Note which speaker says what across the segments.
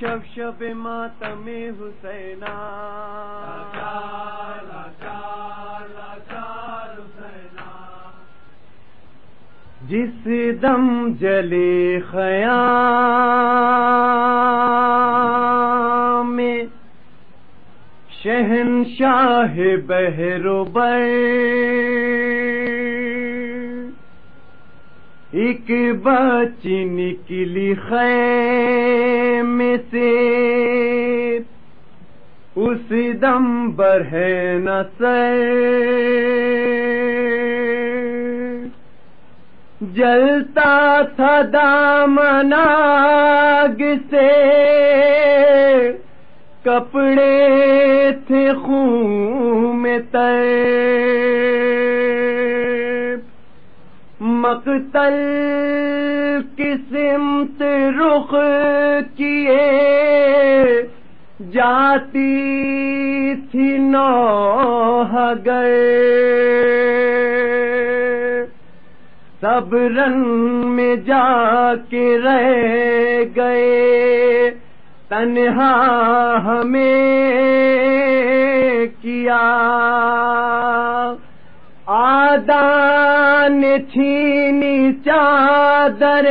Speaker 1: شب شب ماتم حسینا جس دم جلے خیا میں شہنشاہ بہرو بر ایک بچی نکلی خیم سے۔ اس دم بر ہے نسر جلتا تھا دامناگ سے۔ کپڑے مقتل قسمت رخ کیے جاتی تھی نو گئے سب رن میں جا کے رہ گئے تنہا ہمیں کیا آدان چھینی چادر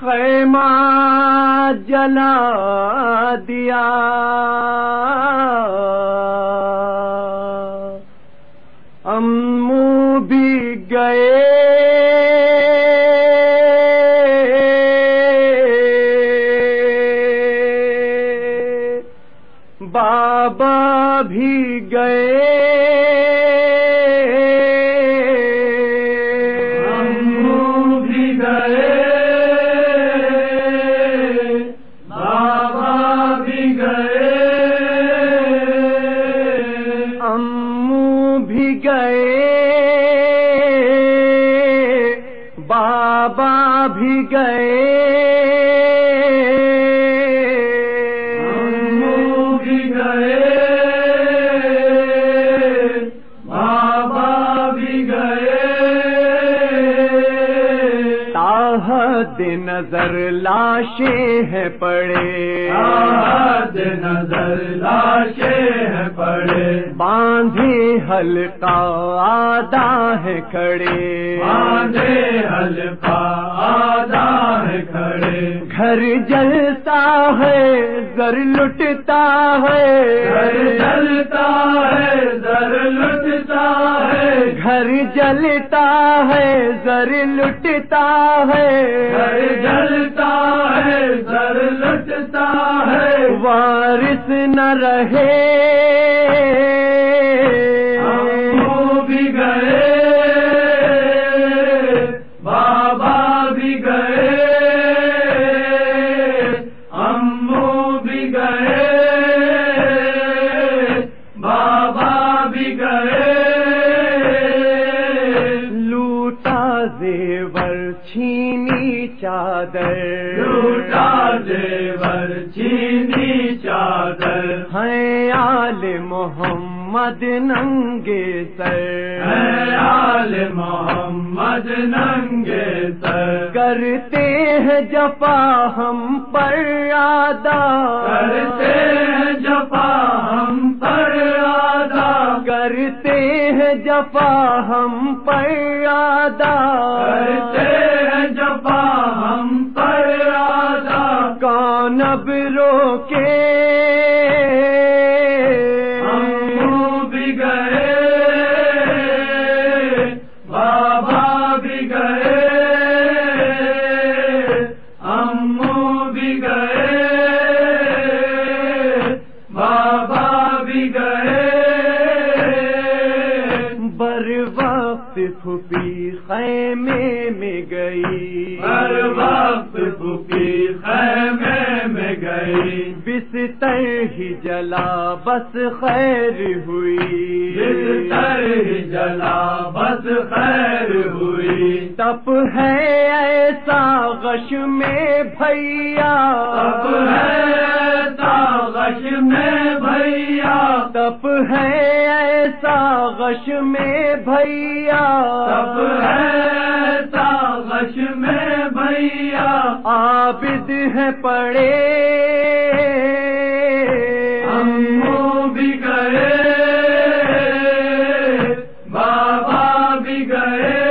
Speaker 1: خیمہ جلا دیا۔ امو بھی گئے۔ بابا بھی گئے۔ نظر لاشیں ہیں پڑے
Speaker 2: تاحد نظر لاشیں ہیں پڑے
Speaker 1: باندھے حلقہ آدھا ہے کھڑے
Speaker 2: باندھے حلقہ آدھا ہے کھڑے
Speaker 1: گھر جلتا ہے زر لٹتا ہے۔
Speaker 2: گھر جلتا ہے زر لٹتا ہے۔
Speaker 1: گھر جلتا ہے زر لٹتا ہے۔
Speaker 2: گھر جلتا ہے زر لٹتا ہے۔
Speaker 1: وارث نہ رہے۔ چادر
Speaker 2: لوٹا زیور چینی چادر۔
Speaker 1: ہیں آل محمد ننگے سر۔
Speaker 2: ہے آل محمد ننگے سر۔
Speaker 1: کرتے ہیں جفا ہم پر آدا
Speaker 2: کرتے ہیں جفا ہم پر آدا
Speaker 1: کرتے ہیں جفا ہم پر آدا
Speaker 2: کرتے
Speaker 1: پھپی خیمے میں گئی۔
Speaker 2: ہر وقت خیمے
Speaker 1: بستر ہی جلا بس خیر ہوئی۔
Speaker 2: بستر ہی جلا بس خیر ہوئی۔
Speaker 1: تپ ہے ایسا غش میں بھیا۔
Speaker 2: اب ہے تاغش میں بھیا۔
Speaker 1: تپ ہے ایسا غش میں بھیا۔
Speaker 2: تب ہے بھیا
Speaker 1: عابد ہے پڑے۔
Speaker 2: امو بھی گئے۔ بابا بھی گئے۔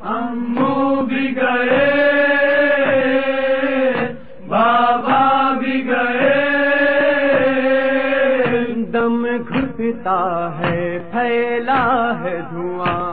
Speaker 2: امو بھی گئے۔ بابا بھی گئے۔
Speaker 1: دم گھٹتا ہے، پھیلا ہے دھواں۔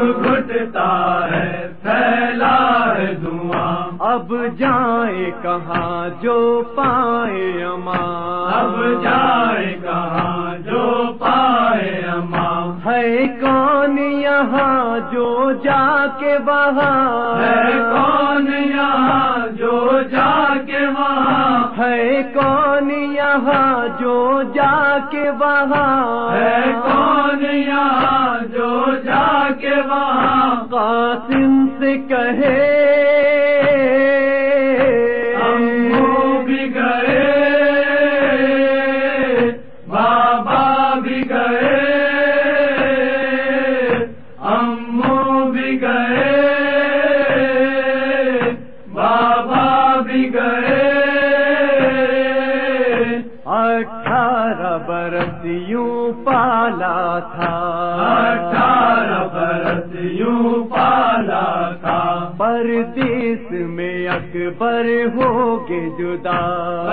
Speaker 2: گھٹتا ہے پھیلا ہے دھواں۔
Speaker 1: اب جائے کہاں جو پائے اماں۔
Speaker 2: اب جائے کہاں جو پائے اماں۔
Speaker 1: ہے کون یہاں جو جا کے وہاں؟
Speaker 2: ہے کون یہاں جو جا کے وہاں؟
Speaker 1: ہے کون یہاں جو جا کے وہاں؟
Speaker 2: ہے کون یہاں جو جا کے وہاں
Speaker 1: قاسم سے کہے یوں پالا تھا۔ پردیس میں اکبر ہو گے جدا۔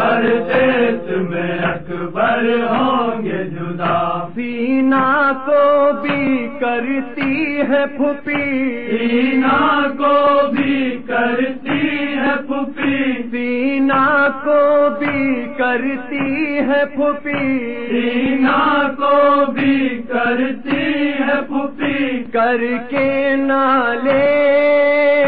Speaker 2: ہر دیش میں اکبر ہوں گے جدا۔
Speaker 1: سینا کو بھی کرتی ہے پھوپھی۔
Speaker 2: سینا کو بھی کرتی ہے پھوپھی۔
Speaker 1: سینا کو بھی کرتی ہے پھوپھی۔
Speaker 2: سینا کو بھی کرتی
Speaker 1: کر کے نالے۔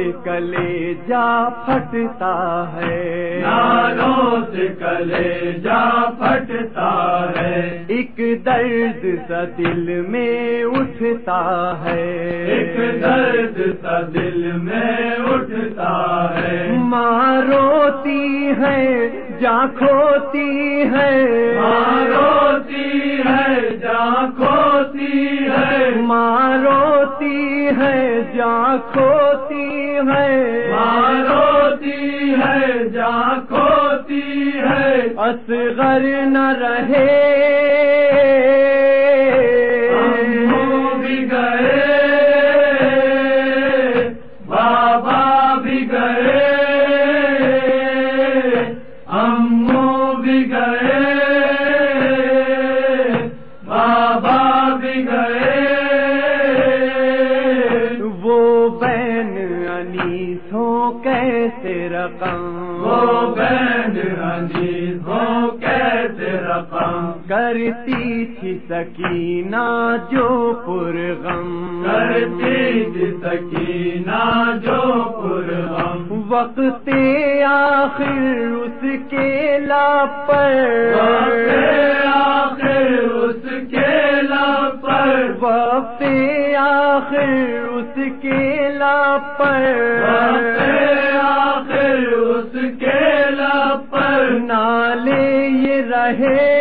Speaker 1: سے کلے جا پھٹتا ہے۔
Speaker 2: نالوں سے کلے جا پھٹتا ہے۔
Speaker 1: ایک درد سا دل میں اٹھتا ہے۔
Speaker 2: ایک درد سا دل میں اٹھتا ہے۔
Speaker 1: ماں روتی ہے جا کھوتی ہے۔
Speaker 2: ماں روتی ہے جا کھوتی ہے۔
Speaker 1: ماں روتی ہے جا کھوتی ہے۔
Speaker 2: ماں روتی ہے جا کھوتی ہے۔
Speaker 1: اصغر نہ رہے
Speaker 2: گئے۔
Speaker 1: وہ بین انیسوں کیسے رقم؟
Speaker 2: وہ بین عزیز ہو کیسے رقم؟
Speaker 1: کرتی تھی سکینہ جو پرغم
Speaker 2: کرتی تھی سکینہ جو پرغم
Speaker 1: وقت آخر اس کے لاپر
Speaker 2: وقت آخر
Speaker 1: وقت آخر اس کے لاپر
Speaker 2: وقت آخر اس کے لاپر
Speaker 1: نالے یہ رہے